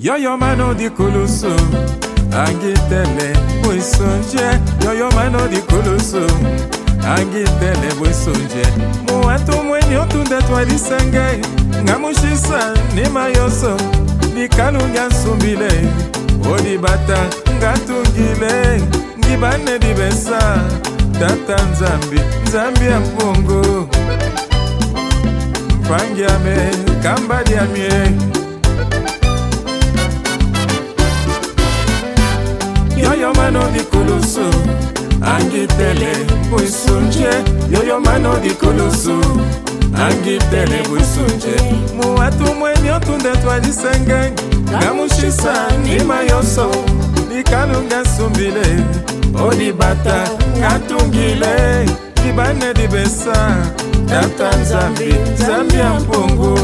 yoyo mano dikoloso angitele bwesonje yoyo mano dikoloso angitele bwesonje muwatu mweni otunda twalisa ngai nga mushisa ndima yoso likalunga nsumbile odibata ngatungile ngibane dibesa tata nzambi nzambi ya mpongo mpangi ya me kambali ya mie yoyo mano dikulusu angitele bwisunje yoyo mano dikulusu angitele bwisunje muwatu mweni otunda twa lisenge ngamushisa ndima yoso likalunga sumbile olibata ngatungile libane libesa tata nzambi nzambi ya mpungu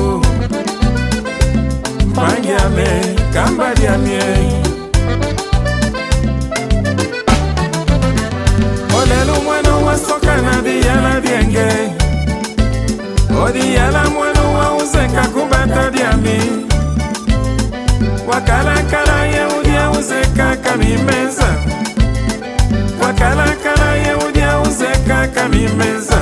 pangi amie kamba liamie wakalakala yeudia uzeka kanimeza wakalakala yeudia uzeka kanimeza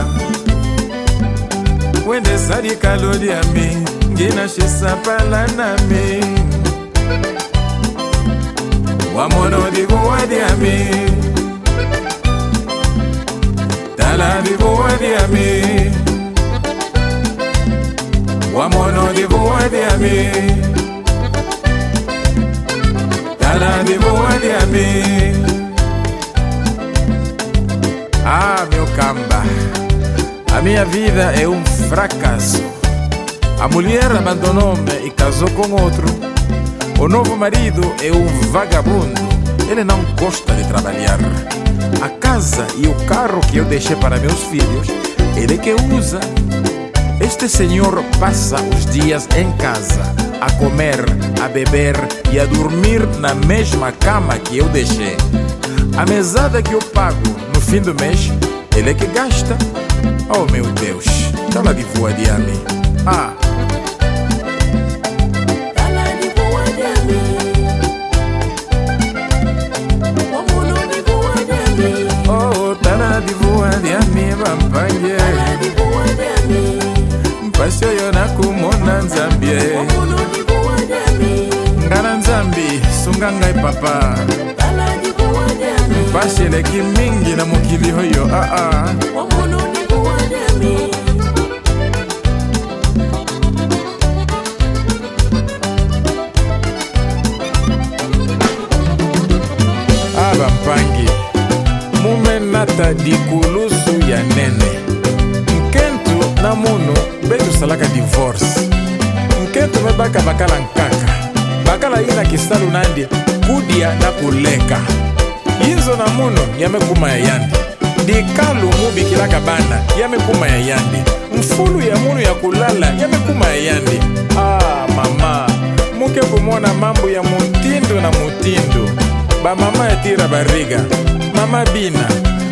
wende sadikalodiami nginashisapalanami wamono divuwadiami tala divuwadiami na ami Ah, meu camba A minha vida é um fracasso A mulher abandonou-me e casou com outro O novo marido é um vagabundo Ele não gosta de trabalhar A casa e o carro que eu deixei para meus filhos Ele que usa este senhor passa os dias em casa, a comer, a beber e a dormir na mesma cama que eu deixei. A mesada que eu pago no fim do mês, ele é que gasta. Oh meu Deus, tá lá de voa de Ah! yolinga ngai papa pasi eleki mingi na mokili oyo aa ah, a ah. ah, bampangi mumenata dikulusu ya nene nkentu na munu mbe tosalaka divorce nkentu mebaka bakala nkaka bakala ye na kisalo na ndia kudya na koleka yinzo na muno yambe kuma ya yandi dikalu mubikilaka bana yambe kuma ya yandi mfulu ya muno ya kolala yambe kuma ya yandi ah mama muke komona mambo ya motindo na motindo bamama ya tira bariga mama bina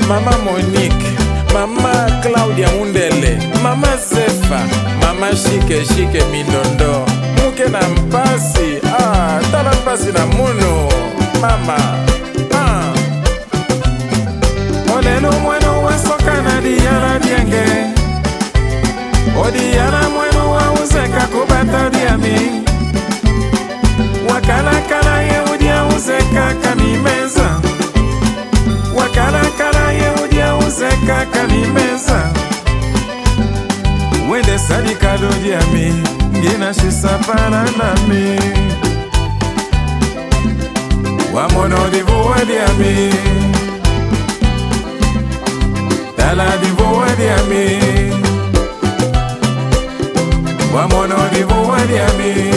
mama monike mama claudia mundele mama sefa mama shike shike mindondo mpasi na munu mama molelo ah. mwana wasoka na diyala diange odiyala mwana wa uzeke diami tala divowa diami wamono divowa ami.